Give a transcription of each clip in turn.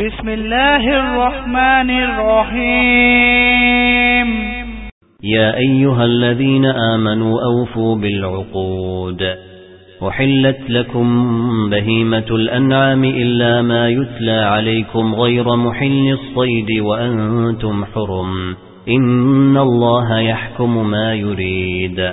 بسم الله الرحمن الرحيم يا أيها الذين آمنوا أوفوا بالعقود. وحلت لكم بهيمة الأنعام إلا ما يتلى عليكم غير محل الصيد وأنتم حرم. إن الله يحكم ما يريد.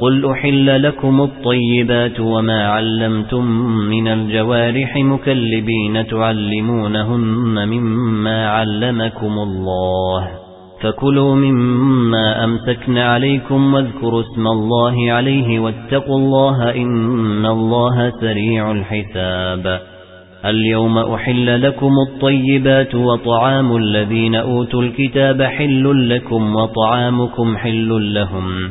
قل أحل لكم الطيبات وما علمتم من الجوارح مكلبين تعلمونهن مما علمكم الله فكلوا مما أمسكن عليكم واذكروا اسم الله عليه واتقوا الله إن الله سريع الحساب اليوم أحل لكم الطيبات وطعام الذين أوتوا الكتاب حل لكم وطعامكم حل لهم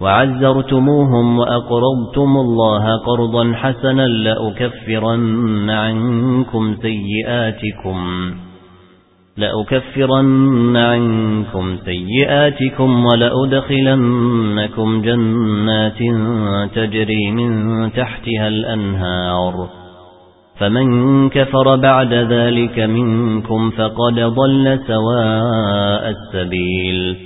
وعزرتموهم وأقرضتم الله قرضا حسنا لأكفرن عنكم سيئاتكم لأكفرن عنكم سيئاتكم ولأدخلنكم جنات تجري من تحتها الأنهار فمن كفر بعد ذلك منكم فقد ضل سواء السبيل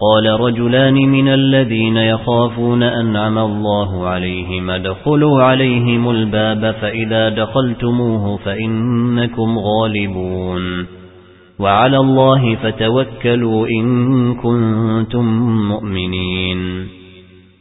قال رجلان من الذين يخافون أنعم الله عليهم ادخلوا عليهم الباب فإذا دخلتموه فإنكم غالبون. وعلى الله فتوكلوا إن كنتم مؤمنين.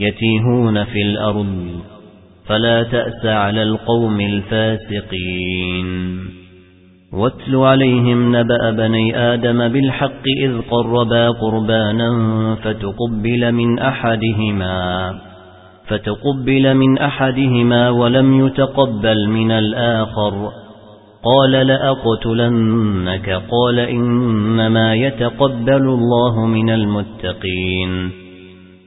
يتيهون في الأرض فلا تأس على القوم الفاسقين. واتل عليهم نبأ بني آدم بالحق إذ قربا قربانا فتقبل من أحدهما فتقبل من أحدهما ولم يتقبل من الآخر. قال لأقتلنك قال إنما يتقبل الله من المتقين.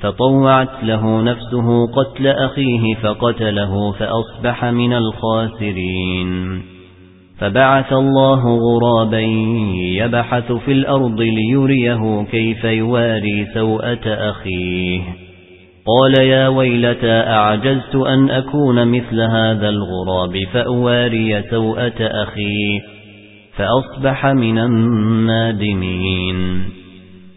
فطوعت له نفسه قتل أخيه فقتله فأصبح من الخاسرين. فبعث الله غرابا يبحث في الأرض ليريه كيف يواري سوءة أخيه. قال يا ويلتى أعجزت أن أكون مثل هذا الغراب فأواري سوءة أخيه فأصبح من النادمين.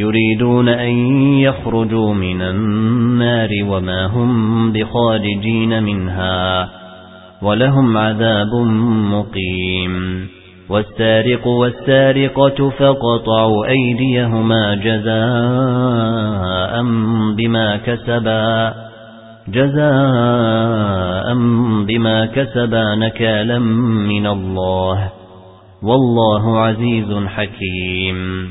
يريدون أن يخرجوا من النار وما هم بخارجين منها ولهم عذاب مقيم والسارق والسارقة فقطعوا أيديهما جزاء بما كسبا جزاء بما كسبا نكالا من الله والله عزيز حكيم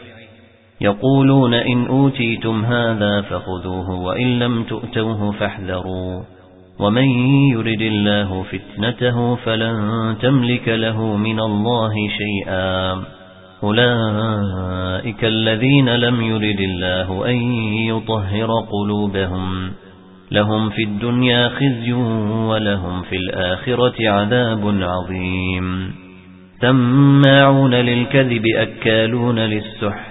يقولون إن أوتيتم هذا فخذوه وإن لم تؤتوه فاحذروا. ومن يرد الله فتنته فلن تملك له من الله شيئا. أولئك الذين لم يرد الله أن يطهر قلوبهم. لهم في الدنيا خزي ولهم في الآخرة عذاب عظيم. سماعون للكذب أكالون للسحت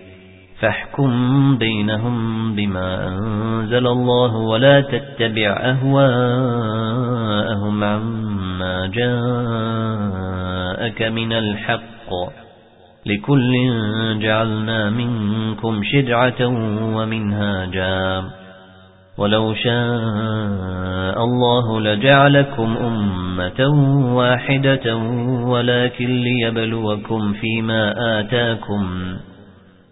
فاحكم بينهم بما أنزل الله ولا تتبع أهواءهم عما جاءك من الحق لكل جعلنا منكم شدعة ومنهاجا ولو شاء الله لجعلكم أمة واحدة ولكن ليبلوكم فيما آتاكم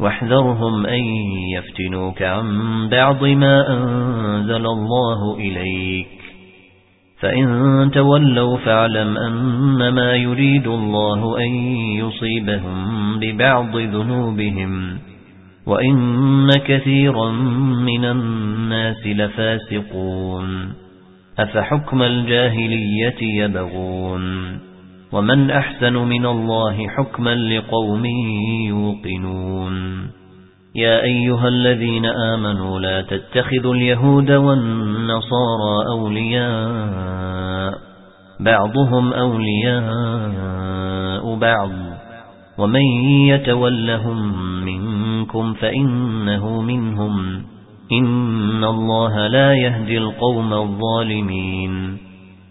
واحذرهم أن يفتنوك عن بعض ما أنزل الله إليك. فإن تولوا فاعلم أنما يريد الله أن يصيبهم ببعض ذنوبهم. وَإِنَّ كَثِيرًا مِنَ النَّاسِ لَفَاسِقُونَ. أَفَحُكْمَ الْجَاهِلِيَّةِ يَبْغُونَ. وَمَنْ أَحْسَنُ مِنَ اللَّهِ حُكْمًا لِقَوْمٍ يُوقِنُونَ يَا أَيُّهَا الَّذِينَ آمَنُوا لَا تَتَّخِذُوا الْيَهُودَ وَالنَّصَارَى أَوْلِيَاءَ بعضهم أولياء بعض ومن يتولهم منكم فإنه منهم إن الله لا يهدي القوم الظالمين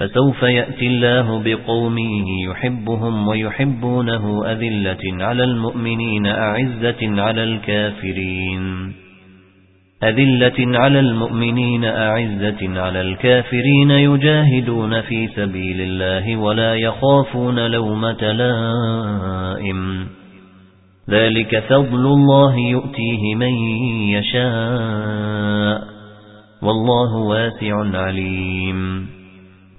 فسوف يأتي الله بقوم يحبهم ويحبونه أذلة على المؤمنين أعزة على الكافرين. أذلة على المؤمنين أعزة على الكافرين. يجاهدون في سبيل الله ولا يخافون لومة لائم. ذلك فضل الله يؤتيه من يشاء. والله واسع عليم.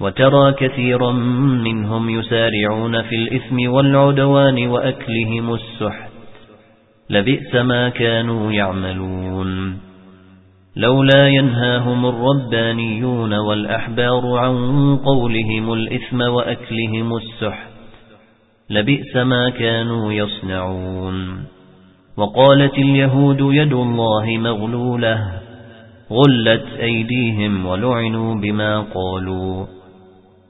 وَتَرَى كَثِيرًا مِنْهُمْ يُسَارِعُونَ فِي الْإِثْمِ وَالْعُدْوَانِ وَأَكْلِهِمُ السُّحْتَ. لَبِئْسَ مَا كَانُوا يَعْمَلُونَ. لولا ينهاهم الربانيون والأحبار عن قولهم الإثم وأكلهم السحت. لبئس ما كانوا يصنعون. وقالت اليهود يد الله مغلولة. غلت أيديهم ولعنوا بما قالوا.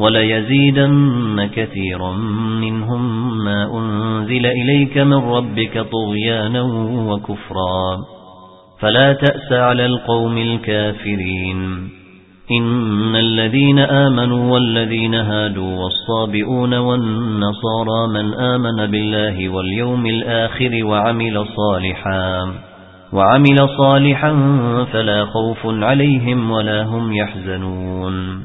وليزيدن كثيرا منهم ما أنزل إليك من ربك طغيانا وكفرا. فلا تأس على القوم الكافرين. إن الذين آمنوا والذين هادوا والصابئون والنصارى من آمن بالله واليوم الآخر وعمل صالحا وعمل صالحا فلا خوف عليهم ولا هم يحزنون.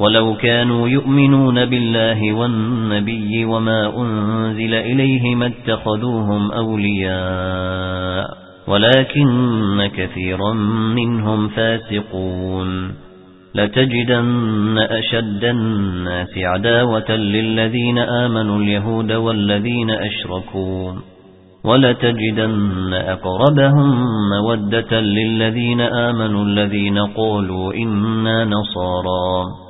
ولو كانوا يؤمنون بالله والنبي وما أنزل إليه ما اتخذوهم أولياء ولكن كثيرا منهم فاسقون. لتجدن أشد الناس عداوة للذين آمنوا اليهود والذين أشركوا. ولتجدن أقربهم مودة للذين آمنوا الذين قالوا إنا نصارى.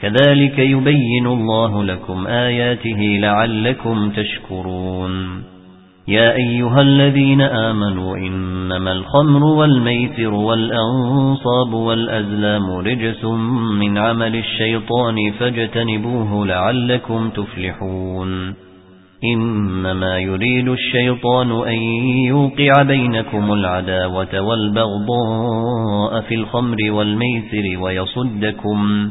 كذلك يبين الله لكم آياته لعلكم تشكرون. يا أيها الذين آمنوا إنما الخمر والميسر والأنصاب والأزلام رجس من عمل الشيطان فاجتنبوه لعلكم تفلحون. إنما يريد الشيطان أن يوقع بينكم العداوة والبغضاء في الخمر والميسر ويصدكم ويصدكم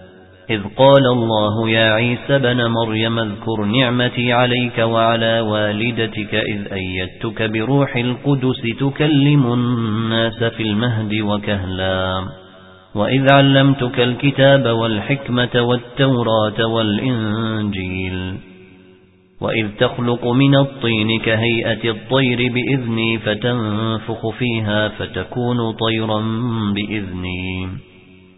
إذ قال الله يا عيسى بن مريم اذكر نعمتي عليك وعلى والدتك إذ أيدتك بروح القدس تكلم الناس في المهد وكهلا. وإذ علمتك الكتاب والحكمة والتوراة والإنجيل. وإذ تخلق من الطين كهيئة الطير بإذني فتنفخ فيها فتكون طيرا بإذني.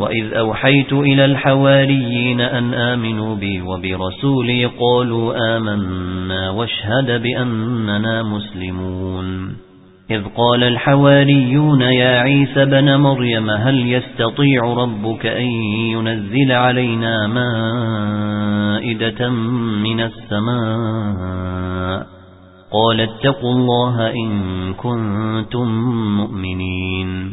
وإذ أوحيت إلى الحواريين أن آمنوا بي وبرسولي قالوا آمنا واشهد بأننا مسلمون. إذ قال الحواريون يا عيسى بن مريم هل يستطيع ربك أن ينزل علينا مائدة من السماء؟ قال اتقوا الله إن كنتم مؤمنين.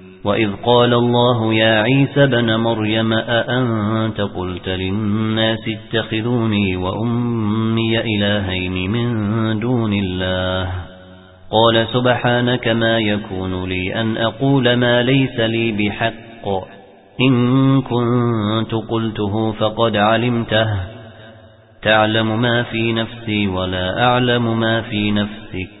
وإذ قال الله يا عيسى بن مريم أأنت قلت للناس اتخذوني وأمي إلهين من دون الله قال سبحانك ما يكون لي أن أقول ما ليس لي بحق إن كنت قلته فقد علمته تعلم ما في نفسي ولا أعلم ما في نفسك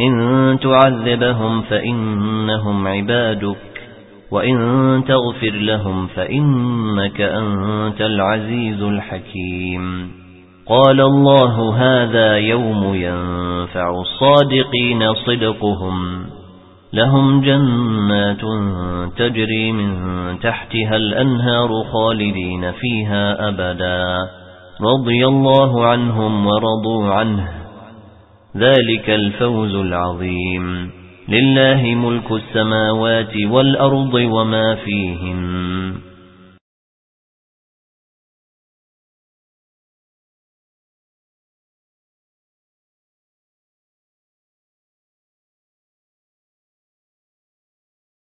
إن تعذبهم فإنهم عبادك وإن تغفر لهم فإنك أنت العزيز الحكيم. قال الله هذا يوم ينفع الصادقين صدقهم لهم جنات تجري من تحتها الأنهار خالدين فيها أبدا. رضي الله عنهم ورضوا عنه. ذلك الفوز العظيم. لله ملك السماوات والأرض وما فيهن.